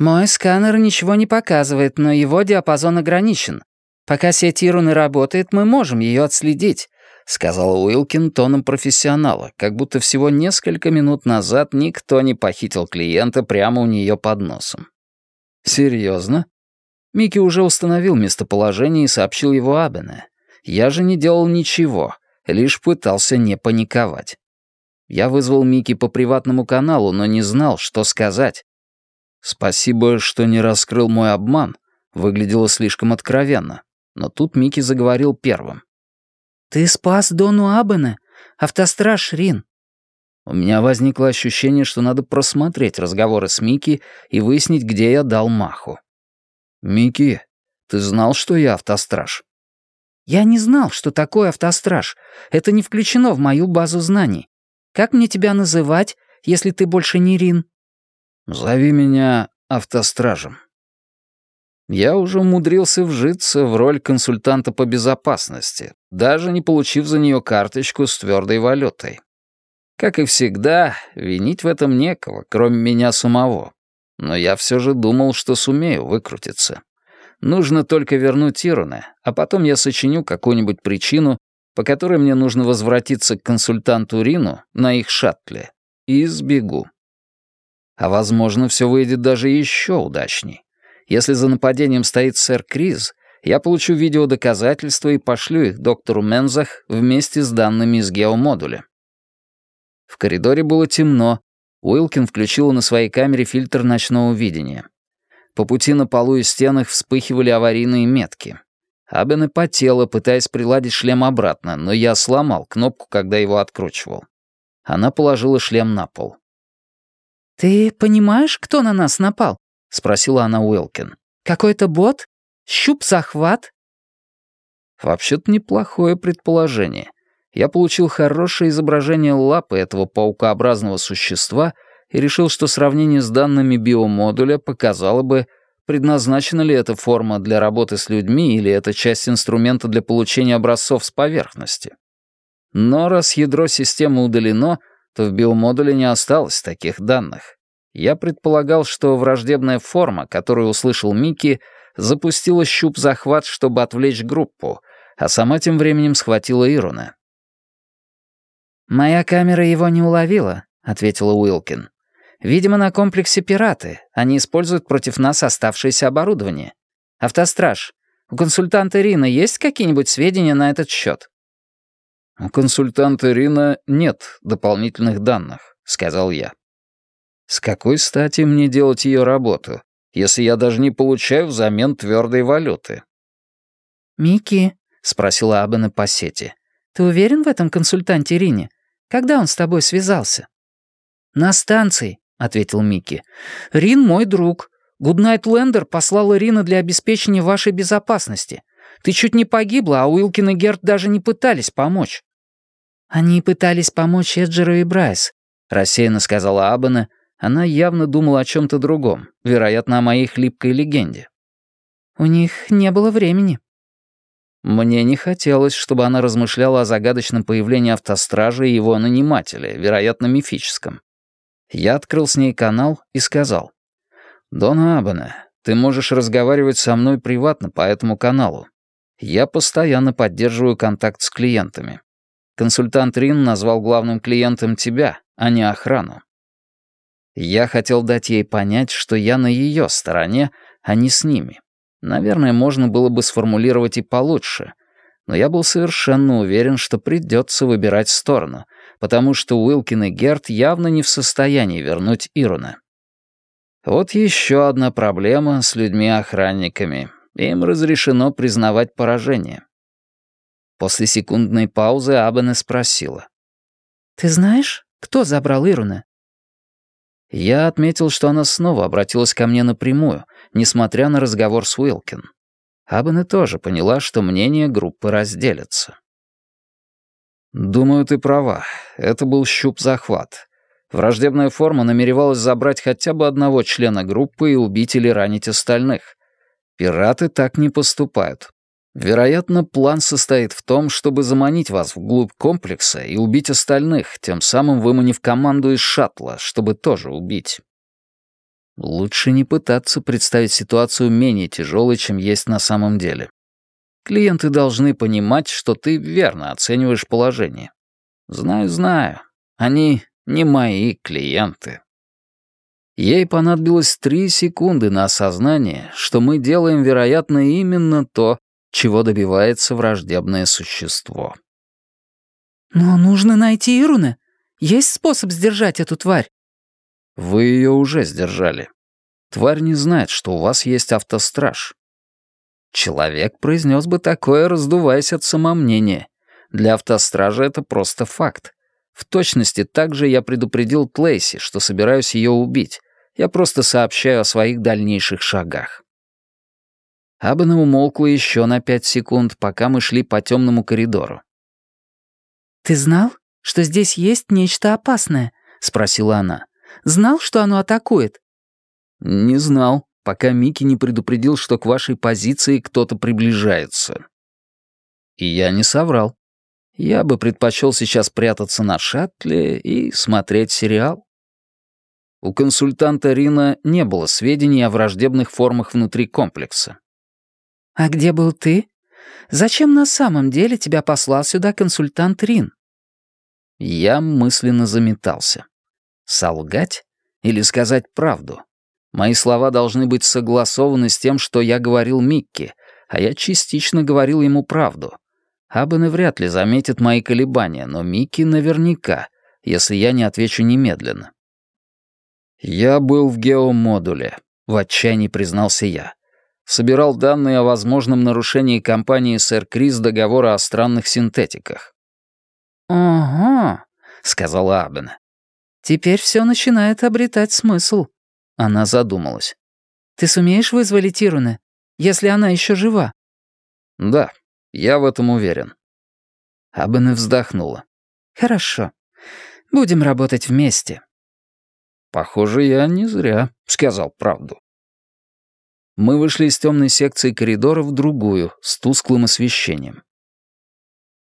5 «Мой сканер ничего не показывает, но его диапазон ограничен. Пока сеть Ируны работает, мы можем ее отследить», — сказал Уилкин тоном профессионала, как будто всего несколько минут назад никто не похитил клиента прямо у нее под носом. «Серьезно?» Микки уже установил местоположение и сообщил его Абене. Я же не делал ничего, лишь пытался не паниковать. Я вызвал Микки по приватному каналу, но не знал, что сказать. Спасибо, что не раскрыл мой обман. Выглядело слишком откровенно. Но тут Микки заговорил первым. «Ты спас Дону Абене, автостраж Рин». У меня возникло ощущение, что надо просмотреть разговоры с Микки и выяснить, где я дал маху. «Микки, ты знал, что я автостраж?» «Я не знал, что такое автостраж. Это не включено в мою базу знаний. Как мне тебя называть, если ты больше не Рин?» «Зови меня автостражем». Я уже умудрился вжиться в роль консультанта по безопасности, даже не получив за нее карточку с твердой валютой. Как и всегда, винить в этом некого, кроме меня самого. Но я все же думал, что сумею выкрутиться. Нужно только вернуть Ируне, а потом я сочиню какую-нибудь причину, по которой мне нужно возвратиться к консультанту Рину на их шаттле, и сбегу. А возможно, все выйдет даже еще удачней. Если за нападением стоит сэр Криз, я получу видеодоказательства и пошлю их доктору Мензах вместе с данными из геомодуля. В коридоре было темно. Уилкин включил на своей камере фильтр ночного видения. По пути на полу и стенах вспыхивали аварийные метки. Абен и потела, пытаясь приладить шлем обратно, но я сломал кнопку, когда его откручивал. Она положила шлем на пол. «Ты понимаешь, кто на нас напал?» — спросила она Уилкин. «Какой-то бот? Щуп-захват?» Вообще-то неплохое предположение. Я получил хорошее изображение лапы этого паукообразного существа и решил, что сравнение с данными биомодуля показало бы, предназначена ли эта форма для работы с людьми или это часть инструмента для получения образцов с поверхности. Но раз ядро системы удалено, в биомодуле не осталось таких данных. Я предполагал, что враждебная форма, которую услышал Микки, запустила щуп-захват, чтобы отвлечь группу, а сама тем временем схватила Ируна. «Моя камера его не уловила», — ответила Уилкин. «Видимо, на комплексе пираты. Они используют против нас оставшееся оборудование. Автостраж, у консультанта Рина есть какие-нибудь сведения на этот счет?» «У консультанта Рина нет дополнительных данных», — сказал я. «С какой стати мне делать ее работу, если я даже не получаю взамен твердой валюты?» «Микки», — спросила Абена по сети, — «ты уверен в этом консультанте Рине? Когда он с тобой связался?» «На станции», — ответил Микки. «Рин мой друг. Гуднайт Лендер послала Рина для обеспечения вашей безопасности. Ты чуть не погибла, а Уилкин и Герт даже не пытались помочь». «Они пытались помочь Эджеру и Брайс», — рассеянно сказала Абена. Она явно думала о чем-то другом, вероятно, о моей хлипкой легенде. «У них не было времени». Мне не хотелось, чтобы она размышляла о загадочном появлении автостража и его нанимателя, вероятно, мифическом. Я открыл с ней канал и сказал. «Дона Абана, ты можешь разговаривать со мной приватно по этому каналу. Я постоянно поддерживаю контакт с клиентами. Консультант Рин назвал главным клиентом тебя, а не охрану. Я хотел дать ей понять, что я на ее стороне, а не с ними. Наверное, можно было бы сформулировать и получше, но я был совершенно уверен, что придется выбирать сторону, потому что Уилкин и Герт явно не в состоянии вернуть Ируна. Вот еще одна проблема с людьми-охранниками. Им разрешено признавать поражение. После секундной паузы Абене спросила. «Ты знаешь, кто забрал Ируна?» Я отметил, что она снова обратилась ко мне напрямую, несмотря на разговор с Уилкин. Абене тоже поняла, что мнения группы разделятся. «Думаю, ты права. Это был щуп-захват. Враждебная форма намеревалась забрать хотя бы одного члена группы и убить или ранить остальных. Пираты так не поступают. Вероятно, план состоит в том, чтобы заманить вас вглубь комплекса и убить остальных, тем самым выманив команду из шаттла, чтобы тоже убить. Лучше не пытаться представить ситуацию менее тяжелой, чем есть на самом деле. Клиенты должны понимать, что ты верно оцениваешь положение. Знаю, знаю. Они не мои клиенты. Ей понадобилось три секунды на осознание, что мы делаем, вероятно, именно то, чего добивается враждебное существо. «Но нужно найти Ируна. Есть способ сдержать эту тварь?» «Вы ее уже сдержали. Тварь не знает, что у вас есть автостраж». Человек произнес бы такое, раздуваясь от самомнения. Для автостража это просто факт. В точности также я предупредил Тлейси, что собираюсь ее убить. Я просто сообщаю о своих дальнейших шагах. Абана умолкла еще на пять секунд, пока мы шли по темному коридору. «Ты знал, что здесь есть нечто опасное?» — спросила она. «Знал, что оно атакует?» «Не знал, пока Микки не предупредил, что к вашей позиции кто-то приближается». И я не соврал. Я бы предпочел сейчас прятаться на шаттле и смотреть сериал. У консультанта Рина не было сведений о враждебных формах внутри комплекса. «А где был ты? Зачем на самом деле тебя послал сюда консультант Рин?» Я мысленно заметался. Солгать или сказать правду? Мои слова должны быть согласованы с тем, что я говорил Микки, а я частично говорил ему правду. Абене вряд ли заметит мои колебания, но Микки наверняка, если я не отвечу немедленно. «Я был в геомодуле», — в отчаянии признался я собирал данные о возможном нарушении компании «Сэр Крис» договора о странных синтетиках. «Ага», — сказала Абена. «Теперь все начинает обретать смысл». Она задумалась. «Ты сумеешь вызволить Ируны, если она еще жива?» «Да, я в этом уверен». Абена вздохнула. «Хорошо. Будем работать вместе». «Похоже, я не зря сказал правду». Мы вышли из темной секции коридора в другую, с тусклым освещением.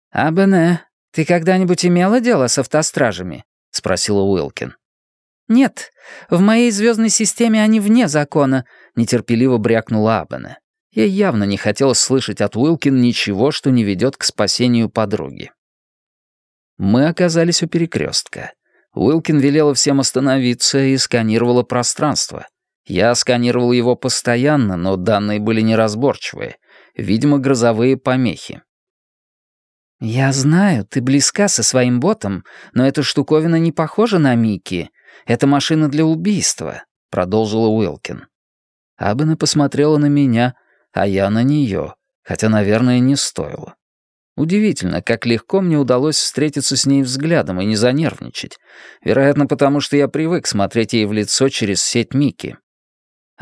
«Абене, ты когда-нибудь имела дело с автостражами?» — спросила Уилкин. «Нет, в моей звездной системе они вне закона», — нетерпеливо брякнула Абене. Ей явно не хотелось слышать от Уилкин ничего, что не ведет к спасению подруги. Мы оказались у перекрестка. Уилкин велела всем остановиться и сканировала пространство. Я сканировал его постоянно, но данные были неразборчивые. Видимо, грозовые помехи. «Я знаю, ты близка со своим ботом, но эта штуковина не похожа на Микки. Это машина для убийства», — продолжила Уилкин. Абена посмотрела на меня, а я на нее, хотя, наверное, не стоило. Удивительно, как легко мне удалось встретиться с ней взглядом и не занервничать. Вероятно, потому что я привык смотреть ей в лицо через сеть Микки.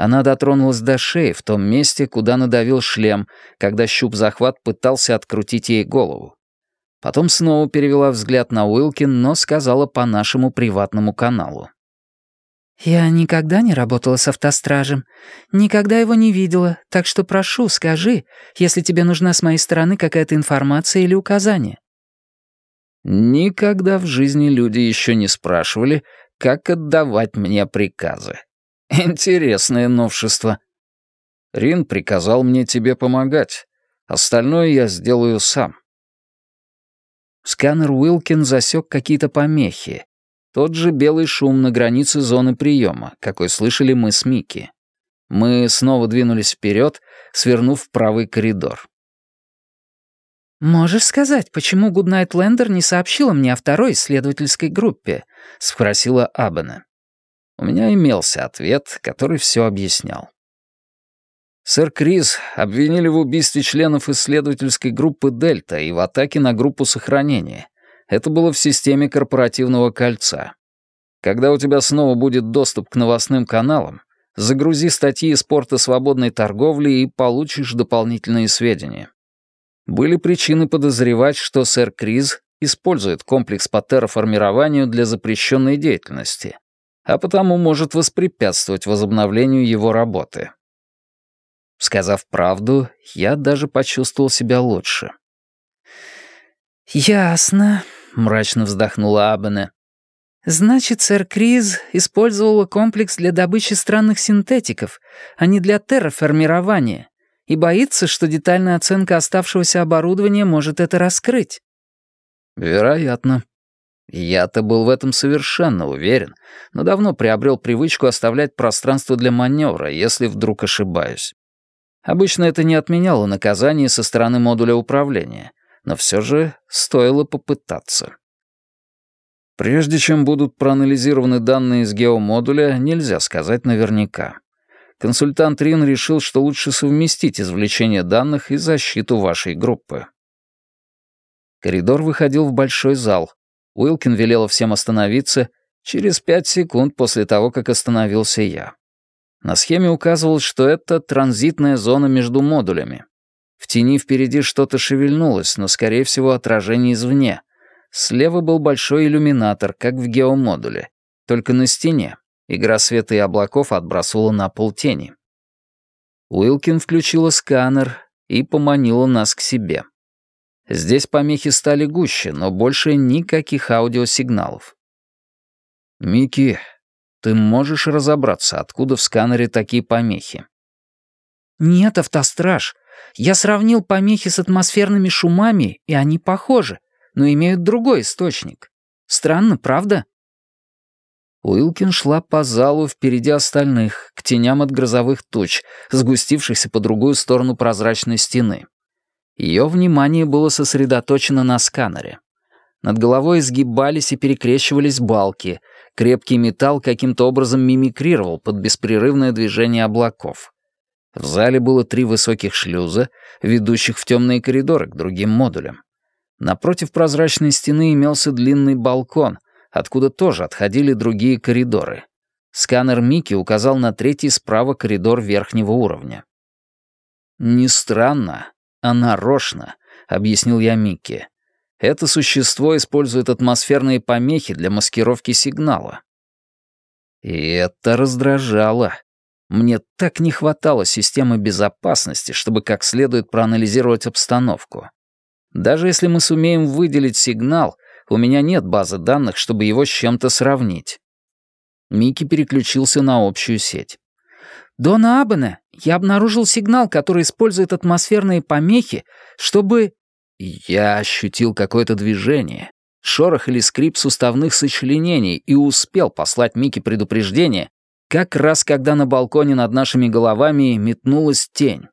Она дотронулась до шеи в том месте, куда надавил шлем, когда щуп-захват пытался открутить ей голову. Потом снова перевела взгляд на Уилкин, но сказала по нашему приватному каналу. «Я никогда не работала с автостражем, никогда его не видела, так что прошу, скажи, если тебе нужна с моей стороны какая-то информация или указание». Никогда в жизни люди еще не спрашивали, как отдавать мне приказы. Интересное новшество. Рин приказал мне тебе помогать. Остальное я сделаю сам. Сканер Уилкин засек какие-то помехи. Тот же белый шум на границе зоны приема, какой слышали мы с Микки. Мы снова двинулись вперед, свернув в правый коридор. «Можешь сказать, почему Гуднайт Лендер не сообщила мне о второй исследовательской группе?» — спросила Абена. У меня имелся ответ, который все объяснял. Сэр Крис обвинили в убийстве членов исследовательской группы «Дельта» и в атаке на группу сохранения. Это было в системе корпоративного кольца. Когда у тебя снова будет доступ к новостным каналам, загрузи статьи из порта свободной торговли и получишь дополнительные сведения. Были причины подозревать, что сэр Криз использует комплекс по терраформированию для запрещенной деятельности, а потому может воспрепятствовать возобновлению его работы. Сказав правду, я даже почувствовал себя лучше. «Ясно», — мрачно вздохнула Абене. «Значит, сэр Криз использовала комплекс для добычи странных синтетиков, а не для терраформирования, и боится, что детальная оценка оставшегося оборудования может это раскрыть». «Вероятно», я-то был в этом совершенно уверен, но давно приобрел привычку оставлять пространство для маневра, если вдруг ошибаюсь. Обычно это не отменяло наказание со стороны модуля управления, но все же стоило попытаться. Прежде чем будут проанализированы данные из геомодуля, нельзя сказать наверняка. Консультант Рин решил, что лучше совместить извлечение данных и защиту вашей группы. Коридор выходил в большой зал, Уилкин велел всем остановиться через пять секунд после того, как остановился я. На схеме указывалось, что это транзитная зона между модулями. В тени впереди что-то шевельнулось, но, скорее всего, отражение извне. Слева был большой иллюминатор, как в геомодуле, только на стене. Игра света и облаков отбрасывала на пол тени. Уилкин включила сканер и поманила нас к себе. Здесь помехи стали гуще, но больше никаких аудиосигналов. «Микки, ты можешь разобраться, откуда в сканере такие помехи?» «Нет, автостраж. Я сравнил помехи с атмосферными шумами, и они похожи, но имеют другой источник. Странно, правда?» Уилкин шла по залу впереди остальных, к теням от грозовых туч, сгустившихся по другую сторону прозрачной стены. Ее внимание было сосредоточено на сканере. Над головой изгибались и перекрещивались балки. Крепкий металл каким-то образом мимикрировал под беспрерывное движение облаков. В зале было три высоких шлюза, ведущих в темные коридоры к другим модулям. Напротив прозрачной стены имелся длинный балкон, откуда тоже отходили другие коридоры. Сканер Мики указал на третий справа коридор верхнего уровня. Не странно, а нарочно», — объяснил я Микки. «Это существо использует атмосферные помехи для маскировки сигнала». И это раздражало. Мне так не хватало системы безопасности, чтобы как следует проанализировать обстановку. Даже если мы сумеем выделить сигнал, у меня нет базы данных, чтобы его с чем-то сравнить. Микки переключился на общую сеть. «Дона Абене, я обнаружил сигнал, который использует атмосферные помехи, чтобы...» Я ощутил какое-то движение, шорох или скрип суставных сочленений и успел послать Мике предупреждение, как раз когда на балконе над нашими головами метнулась тень.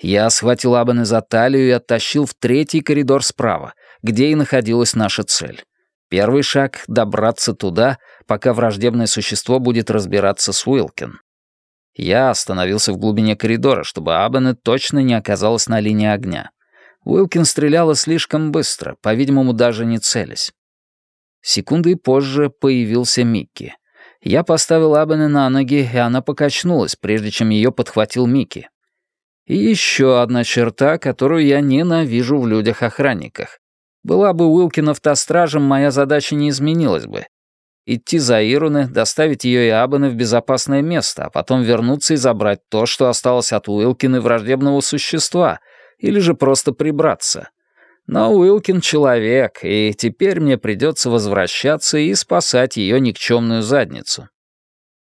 Я схватил Абене за талию и оттащил в третий коридор справа, где и находилась наша цель. Первый шаг — добраться туда, пока враждебное существо будет разбираться с Уилкин. Я остановился в глубине коридора, чтобы Абенет точно не оказалась на линии огня. Уилкин стреляла слишком быстро, по-видимому, даже не целясь. Секунды позже появился Микки. Я поставил Абене на ноги, и она покачнулась, прежде чем ее подхватил Микки. И еще одна черта, которую я ненавижу в людях-охранниках. Была бы Уилкин автостражем, моя задача не изменилась бы идти за Ируны, доставить ее и Абаны в безопасное место, а потом вернуться и забрать то, что осталось от Уилкины враждебного существа, или же просто прибраться. Но Уилкин — человек, и теперь мне придется возвращаться и спасать ее никчемную задницу.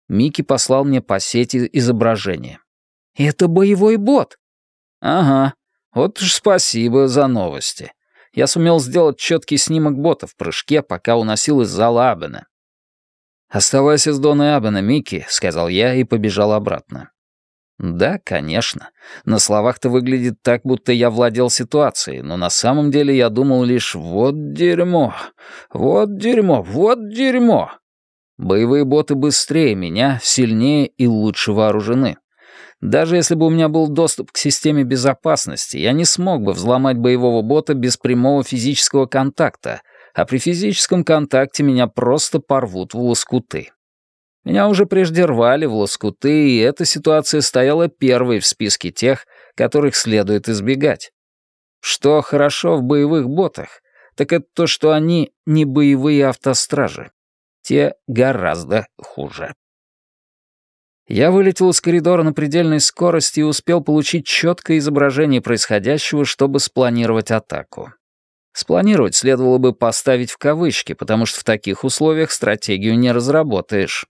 Микки послал мне по сети изображение. «Это боевой бот!» «Ага, вот уж спасибо за новости. Я сумел сделать четкий снимок бота в прыжке, пока уносил из зала Абена. «Оставайся с Доной Абена, Микки», — сказал я и побежал обратно. Да, конечно. На словах-то выглядит так, будто я владел ситуацией, но на самом деле я думал лишь «вот дерьмо, вот дерьмо, вот дерьмо». Боевые боты быстрее меня, сильнее и лучше вооружены. Даже если бы у меня был доступ к системе безопасности, я не смог бы взломать боевого бота без прямого физического контакта, а при физическом контакте меня просто порвут в лоскуты. Меня уже прежде рвали в лоскуты, и эта ситуация стояла первой в списке тех, которых следует избегать. Что хорошо в боевых ботах, так это то, что они не боевые автостражи. Те гораздо хуже. Я вылетел из коридора на предельной скорости и успел получить четкое изображение происходящего, чтобы спланировать атаку. Спланировать следовало бы поставить в кавычки, потому что в таких условиях стратегию не разработаешь.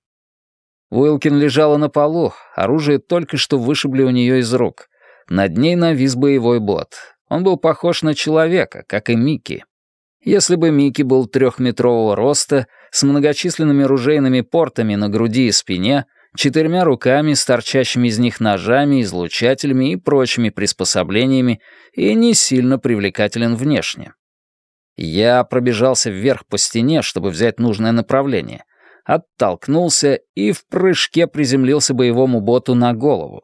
Уилкин лежала на полу, оружие только что вышибли у нее из рук. Над ней навис боевой бот. Он был похож на человека, как и Микки. Если бы Микки был трехметрового роста, с многочисленными ружейными портами на груди и спине, четырьмя руками с торчащими из них ножами, излучателями и прочими приспособлениями, и не сильно привлекателен внешне. Я пробежался вверх по стене, чтобы взять нужное направление, оттолкнулся и в прыжке приземлился боевому боту на голову.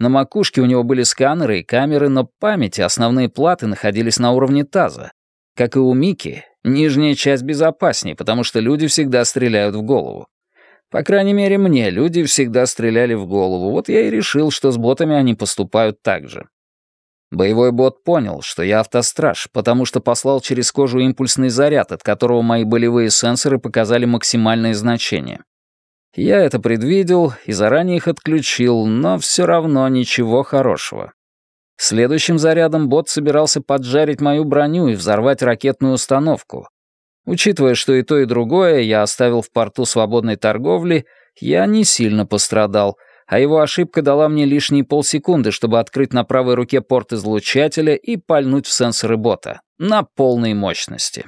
На макушке у него были сканеры и камеры, но памяти основные платы находились на уровне таза. Как и у Мики, нижняя часть безопаснее, потому что люди всегда стреляют в голову. По крайней мере, мне люди всегда стреляли в голову, вот я и решил, что с ботами они поступают так же. Боевой бот понял, что я автостраж, потому что послал через кожу импульсный заряд, от которого мои болевые сенсоры показали максимальные значения. Я это предвидел и заранее их отключил, но все равно ничего хорошего. Следующим зарядом бот собирался поджарить мою броню и взорвать ракетную установку. Учитывая, что и то, и другое я оставил в порту свободной торговли, я не сильно пострадал, а его ошибка дала мне лишние полсекунды, чтобы открыть на правой руке порт излучателя и пальнуть в сенсоры бота. На полной мощности.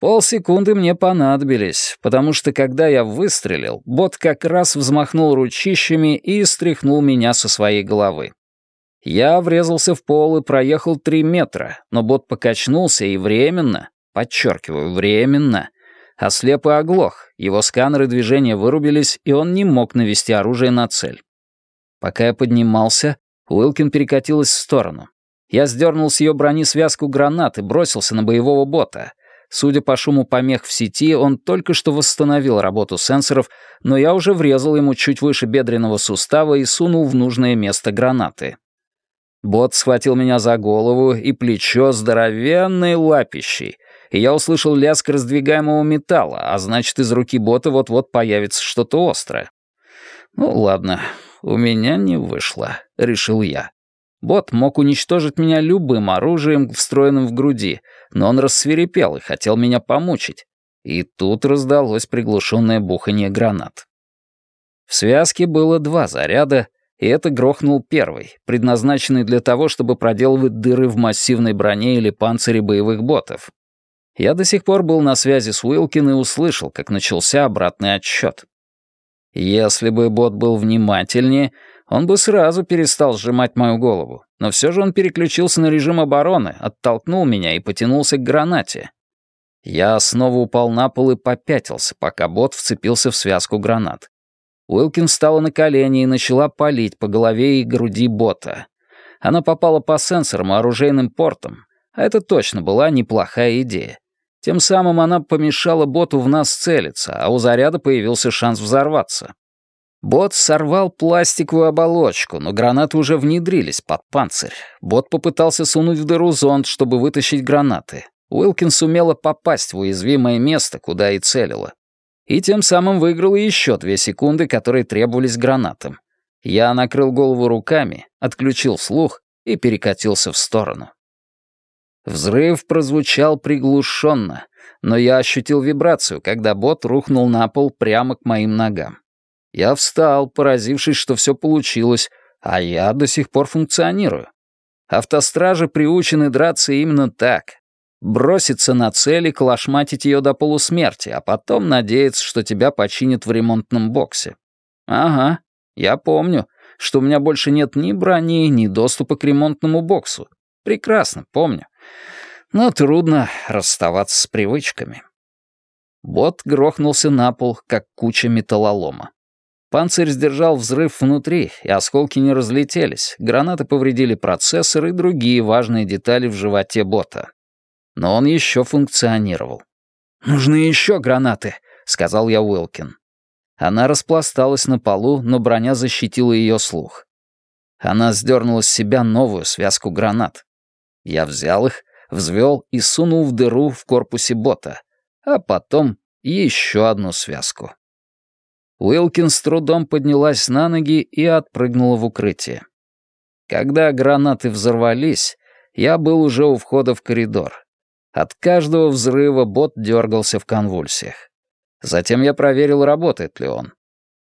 Полсекунды мне понадобились, потому что когда я выстрелил, бот как раз взмахнул ручищами и стряхнул меня со своей головы. Я врезался в пол и проехал три метра, но бот покачнулся и временно, подчеркиваю, временно, ослеп и оглох, его сканеры движения вырубились, и он не мог навести оружие на цель. Пока я поднимался, Уилкин перекатилась в сторону. Я сдернул с ее брони связку гранат и бросился на боевого бота — Судя по шуму помех в сети, он только что восстановил работу сенсоров, но я уже врезал ему чуть выше бедренного сустава и сунул в нужное место гранаты. Бот схватил меня за голову и плечо здоровенной лапищей, и я услышал лязг раздвигаемого металла, а значит, из руки бота вот-вот появится что-то острое. «Ну ладно, у меня не вышло», — решил я. Бот мог уничтожить меня любым оружием, встроенным в груди, но он рассверепел и хотел меня помучить. И тут раздалось приглушенное бухание гранат. В связке было два заряда, и это грохнул первый, предназначенный для того, чтобы проделывать дыры в массивной броне или панцире боевых ботов. Я до сих пор был на связи с Уилкин и услышал, как начался обратный отсчет. Если бы бот был внимательнее, он бы сразу перестал сжимать мою голову, но все же он переключился на режим обороны, оттолкнул меня и потянулся к гранате. Я снова упал на пол и попятился, пока бот вцепился в связку гранат. Уилкин встала на колени и начала палить по голове и груди бота. Она попала по сенсорам и оружейным портам, а это точно была неплохая идея. Тем самым она помешала боту в нас целиться, а у заряда появился шанс взорваться. Бот сорвал пластиковую оболочку, но гранаты уже внедрились под панцирь. Бот попытался сунуть в дыру зонд, чтобы вытащить гранаты. Уилкин сумела попасть в уязвимое место, куда и целила. И тем самым выиграла еще две секунды, которые требовались гранатам. Я накрыл голову руками, отключил слух и перекатился в сторону. Взрыв прозвучал приглушенно, но я ощутил вибрацию, когда бот рухнул на пол прямо к моим ногам. Я встал, поразившись, что все получилось, а я до сих пор функционирую. Автостражи приучены драться именно так. Броситься на цель и колошматить ее до полусмерти, а потом надеяться, что тебя починят в ремонтном боксе. Ага, я помню, что у меня больше нет ни брони, ни доступа к ремонтному боксу. Прекрасно, помню. Но трудно расставаться с привычками. Бот грохнулся на пол, как куча металлолома. Панцирь сдержал взрыв внутри, и осколки не разлетелись, гранаты повредили процессор и другие важные детали в животе бота. Но он еще функционировал. «Нужны еще гранаты», — сказал я Уилкин. Она распласталась на полу, но броня защитила ее слух. Она сдернула с себя новую связку гранат. Я взял их, взвел и сунул в дыру в корпусе бота, а потом еще одну связку. Уилкин с трудом поднялась на ноги и отпрыгнула в укрытие. Когда гранаты взорвались, я был уже у входа в коридор. От каждого взрыва бот дергался в конвульсиях. Затем я проверил, работает ли он.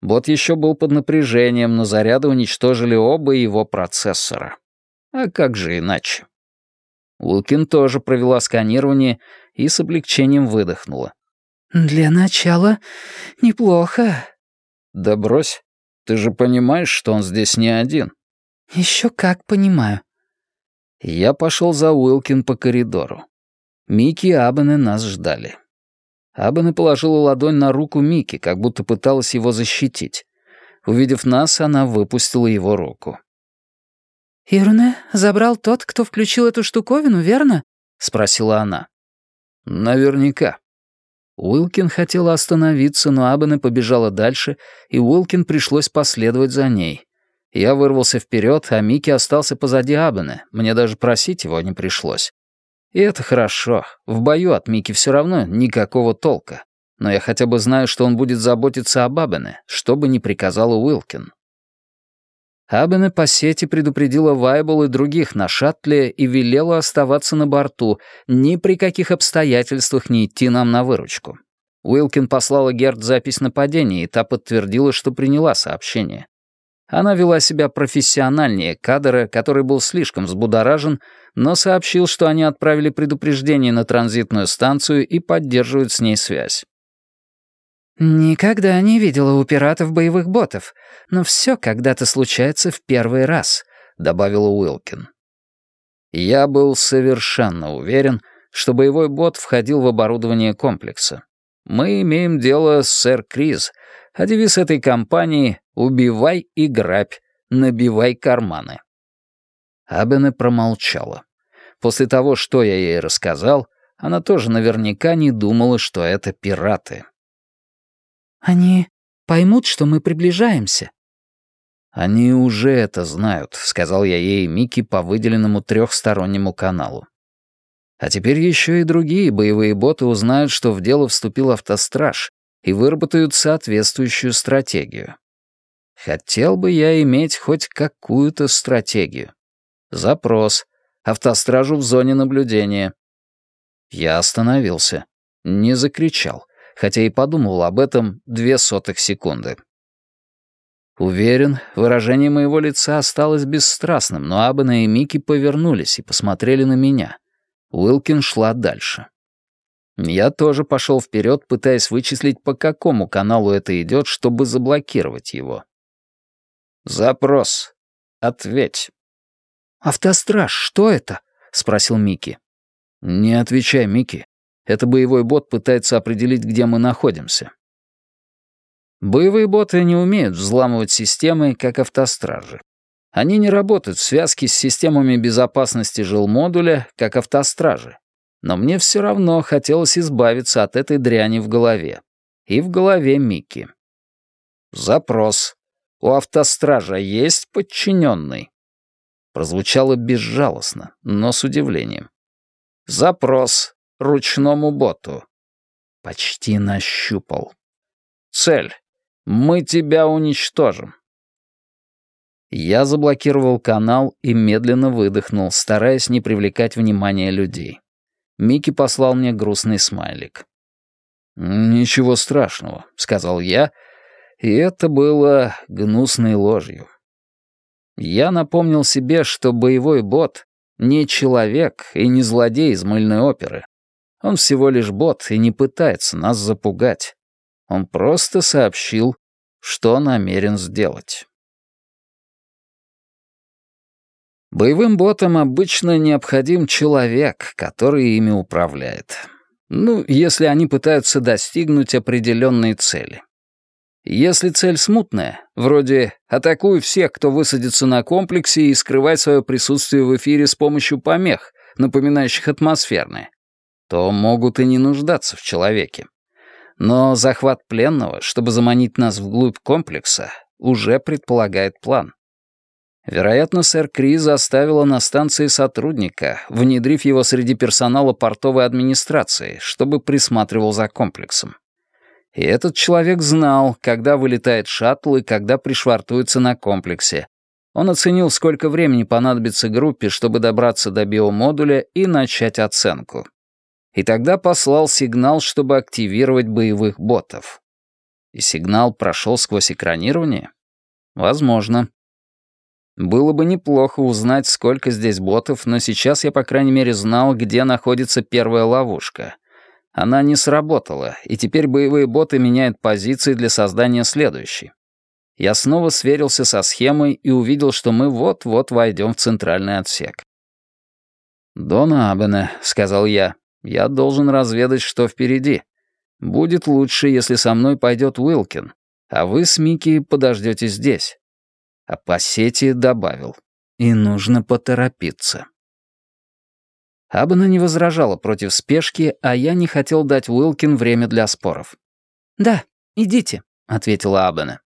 Бот еще был под напряжением, но заряды уничтожили оба его процессора. А как же иначе? Лукин тоже провела сканирование и с облегчением выдохнула. «Для начала неплохо». «Да брось. Ты же понимаешь, что он здесь не один». «Еще как понимаю». Я пошел за Уилкин по коридору. Микки и Абене нас ждали. Абене положила ладонь на руку Микки, как будто пыталась его защитить. Увидев нас, она выпустила его руку. «Ирне забрал тот, кто включил эту штуковину, верно?» — спросила она. «Наверняка». Уилкин хотела остановиться, но Абене побежала дальше, и Уилкин пришлось последовать за ней. Я вырвался вперед, а Микки остался позади Абене, мне даже просить его не пришлось. И это хорошо. В бою от Мики все равно никакого толка. Но я хотя бы знаю, что он будет заботиться об Абене, что бы ни приказала Уилкин. Абене по сети предупредила Вайбл и других на шаттле и велела оставаться на борту, ни при каких обстоятельствах не идти нам на выручку. Уилкин послала Герд запись нападения, и та подтвердила, что приняла сообщение. Она вела себя профессиональнее кадра, который был слишком взбудоражен, но сообщил, что они отправили предупреждение на транзитную станцию и поддерживают с ней связь. «Никогда не видела у пиратов боевых ботов, но все когда-то случается в первый раз», — добавила Уилкин. Я был совершенно уверен, что боевой бот входил в оборудование комплекса. Мы имеем дело с сэр Криз, а девиз этой компании «Убивай и грабь, набивай карманы». Абене промолчала. После того, что я ей рассказал, она тоже наверняка не думала, что это пираты. «Они поймут, что мы приближаемся?» «Они уже это знают», — сказал я ей и по выделенному трехстороннему каналу. А теперь еще и другие боевые боты узнают, что в дело вступил автостраж, и выработают соответствующую стратегию. Хотел бы я иметь хоть какую-то стратегию. Запрос. Автостражу в зоне наблюдения. Я остановился. Не закричал, хотя и подумал об этом две сотых секунды. Уверен, выражение моего лица осталось бесстрастным, но Абана и Мики повернулись и посмотрели на меня. Уилкин шла дальше. Я тоже пошел вперед, пытаясь вычислить, по какому каналу это идет, чтобы заблокировать его. «Запрос. Ответь». «Автостраж, что это?» — спросил Микки. «Не отвечай, Микки. Это боевой бот пытается определить, где мы находимся». Боевые боты не умеют взламывать системы, как автостражи. Они не работают в связке с системами безопасности жилмодуля, как автостражи. Но мне все равно хотелось избавиться от этой дряни в голове. И в голове Микки. Запрос. У автостража есть подчиненный? Прозвучало безжалостно, но с удивлением. Запрос ручному боту. Почти нащупал. Цель. Мы тебя уничтожим. Я заблокировал канал и медленно выдохнул, стараясь не привлекать внимания людей. Микки послал мне грустный смайлик. «Ничего страшного», — сказал я, и это было гнусной ложью. Я напомнил себе, что боевой бот — не человек и не злодей из мыльной оперы. Он всего лишь бот и не пытается нас запугать. Он просто сообщил, что намерен сделать. Боевым ботам обычно необходим человек, который ими управляет. Ну, если они пытаются достигнуть определенной цели. Если цель смутная, вроде «атакуй всех, кто высадится на комплексе и скрывай свое присутствие в эфире с помощью помех, напоминающих атмосферные», то могут и не нуждаться в человеке. Но захват пленного, чтобы заманить нас вглубь комплекса, уже предполагает план. Вероятно, сэр Кри заставила на станции сотрудника, внедрив его среди персонала портовой администрации, чтобы присматривал за комплексом. И этот человек знал, когда вылетает шаттл и когда пришвартуется на комплексе. Он оценил, сколько времени понадобится группе, чтобы добраться до биомодуля и начать оценку. И тогда послал сигнал, чтобы активировать боевых ботов. И сигнал прошел сквозь экранирование? Возможно. Было бы неплохо узнать, сколько здесь ботов, но сейчас я, по крайней мере, знал, где находится первая ловушка. Она не сработала, и теперь боевые боты меняют позиции для создания следующей. Я снова сверился со схемой и увидел, что мы вот-вот войдем в центральный отсек. «Дона Абене», — сказал я, — «я должен разведать, что впереди. Будет лучше, если со мной пойдет Уилкин, а вы с Микки подождете здесь а по сети добавил. И нужно поторопиться. Абана не возражала против спешки, а я не хотел дать Уилкин время для споров. «Да, идите», — ответила Абана.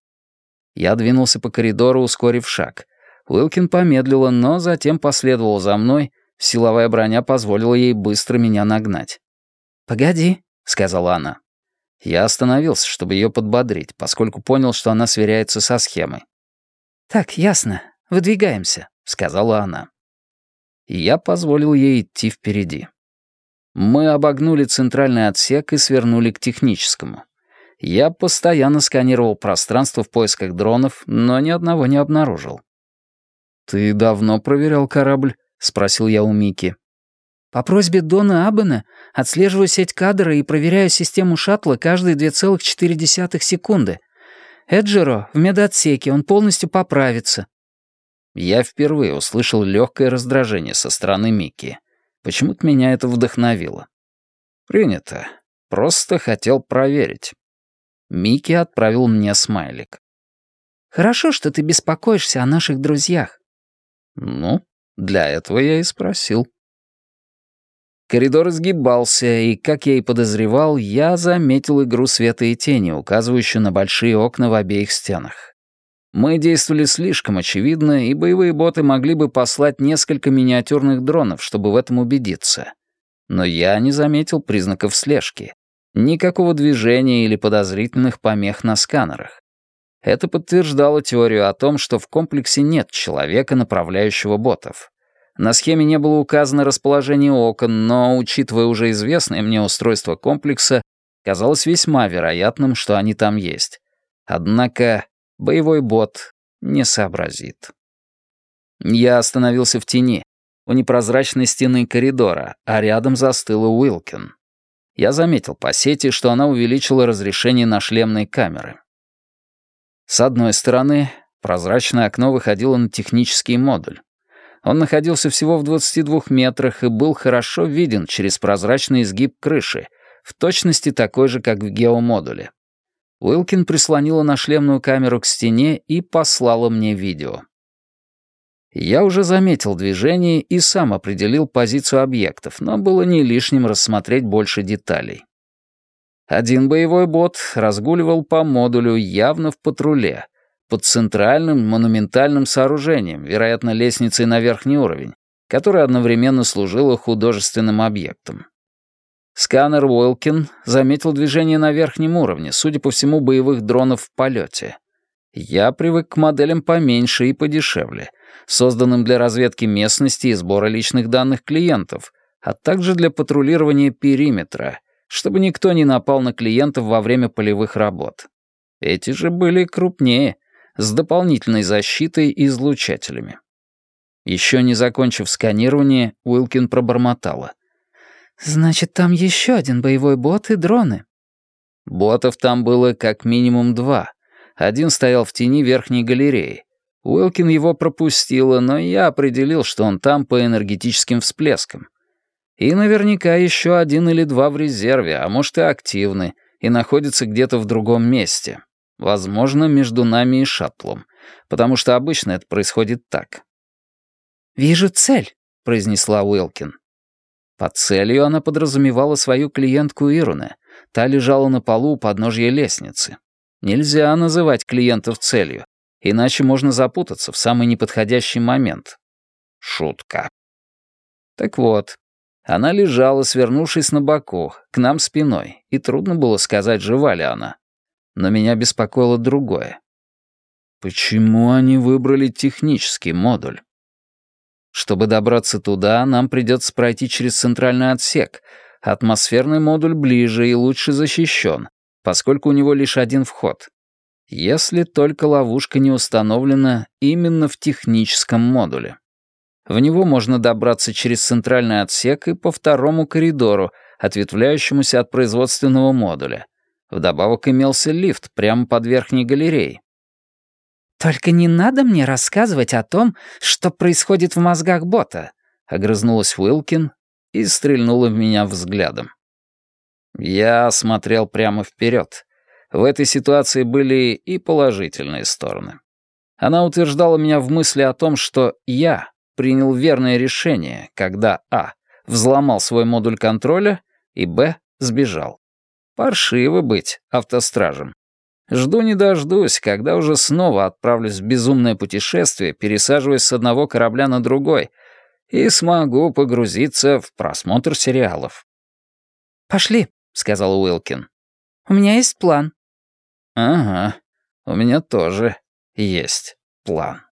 Я двинулся по коридору, ускорив шаг. Уилкин помедлила, но затем последовал за мной, силовая броня позволила ей быстро меня нагнать. «Погоди», — сказала она. Я остановился, чтобы ее подбодрить, поскольку понял, что она сверяется со схемой. «Так, ясно. Выдвигаемся», — сказала она. я позволил ей идти впереди. Мы обогнули центральный отсек и свернули к техническому. Я постоянно сканировал пространство в поисках дронов, но ни одного не обнаружил. «Ты давно проверял корабль?» — спросил я у Мики. «По просьбе Дона Абена отслеживаю сеть кадра и проверяю систему шаттла каждые 2,4 секунды», Эджеро в медотсеке, он полностью поправится». Я впервые услышал легкое раздражение со стороны Микки. Почему-то меня это вдохновило. «Принято. Просто хотел проверить». Микки отправил мне смайлик. «Хорошо, что ты беспокоишься о наших друзьях». «Ну, для этого я и спросил». Коридор изгибался, и, как я и подозревал, я заметил игру света и тени, указывающую на большие окна в обеих стенах. Мы действовали слишком очевидно, и боевые боты могли бы послать несколько миниатюрных дронов, чтобы в этом убедиться. Но я не заметил признаков слежки. Никакого движения или подозрительных помех на сканерах. Это подтверждало теорию о том, что в комплексе нет человека, направляющего ботов. На схеме не было указано расположение окон, но, учитывая уже известное мне устройство комплекса, казалось весьма вероятным, что они там есть. Однако боевой бот не сообразит. Я остановился в тени, у непрозрачной стены коридора, а рядом застыла Уилкин. Я заметил по сети, что она увеличила разрешение на шлемной камеры. С одной стороны, прозрачное окно выходило на технический модуль. Он находился всего в 22 метрах и был хорошо виден через прозрачный изгиб крыши, в точности такой же, как в геомодуле. Уилкин прислонила на шлемную камеру к стене и послала мне видео. Я уже заметил движение и сам определил позицию объектов, но было не лишним рассмотреть больше деталей. Один боевой бот разгуливал по модулю явно в патруле, под центральным монументальным сооружением, вероятно, лестницей на верхний уровень, которая одновременно служила художественным объектом. Сканер Уилкин заметил движение на верхнем уровне, судя по всему, боевых дронов в полете. Я привык к моделям поменьше и подешевле, созданным для разведки местности и сбора личных данных клиентов, а также для патрулирования периметра, чтобы никто не напал на клиентов во время полевых работ. Эти же были крупнее — с дополнительной защитой и излучателями. Еще не закончив сканирование, Уилкин пробормотала. «Значит, там еще один боевой бот и дроны». Ботов там было как минимум два. Один стоял в тени верхней галереи. Уилкин его пропустила, но я определил, что он там по энергетическим всплескам. И наверняка еще один или два в резерве, а может и активны, и находятся где-то в другом месте. Возможно, между нами и шаттлом, потому что обычно это происходит так. «Вижу цель», — произнесла Уилкин. Под целью она подразумевала свою клиентку Ируне. Та лежала на полу у подножья лестницы. Нельзя называть клиентов целью, иначе можно запутаться в самый неподходящий момент. Шутка. Так вот, Она лежала, свернувшись на боку, к нам спиной, и трудно было сказать, жива ли она. Но меня беспокоило другое. Почему они выбрали технический модуль? Чтобы добраться туда, нам придется пройти через центральный отсек. Атмосферный модуль ближе и лучше защищен, поскольку у него лишь один вход. Если только ловушка не установлена именно в техническом модуле. В него можно добраться через центральный отсек и по второму коридору, ответвляющемуся от производственного модуля. Вдобавок имелся лифт прямо под верхней галереей. «Только не надо мне рассказывать о том, что происходит в мозгах бота», — огрызнулась Уилкин и стрельнула в меня взглядом. Я смотрел прямо вперед. В этой ситуации были и положительные стороны. Она утверждала меня в мысли о том, что я принял верное решение, когда а. взломал свой модуль контроля и б. сбежал. Паршиво быть автостражем. Жду не дождусь, когда уже снова отправлюсь в безумное путешествие, пересаживаясь с одного корабля на другой, и смогу погрузиться в просмотр сериалов. «Пошли», — сказал Уилкин. «У меня есть план». «Ага, у меня тоже есть план».